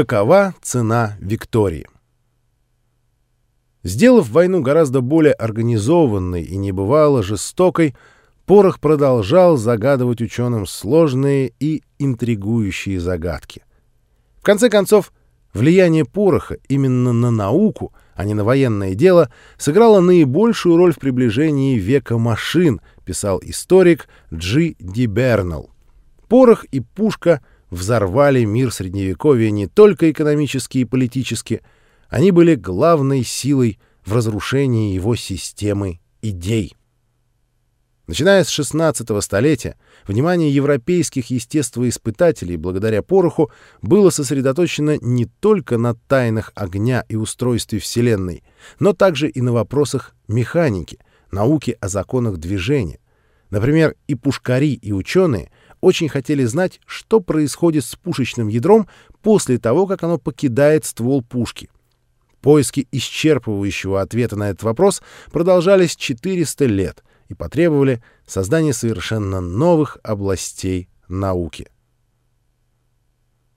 Какова цена Виктории? Сделав войну гораздо более организованной и небывало жестокой, Порох продолжал загадывать ученым сложные и интригующие загадки. В конце концов, влияние Пороха именно на науку, а не на военное дело, сыграло наибольшую роль в приближении века машин, писал историк Джи Ди Бернелл. Порох и пушка взорвали мир Средневековья не только экономически и политически, они были главной силой в разрушении его системы идей. Начиная с XVI столетия, внимание европейских естествоиспытателей благодаря пороху было сосредоточено не только на тайнах огня и устройстве Вселенной, но также и на вопросах механики, науки о законах движения. Например, и пушкари, и ученые очень хотели знать, что происходит с пушечным ядром после того, как оно покидает ствол пушки. Поиски исчерпывающего ответа на этот вопрос продолжались 400 лет — и потребовали создания совершенно новых областей науки —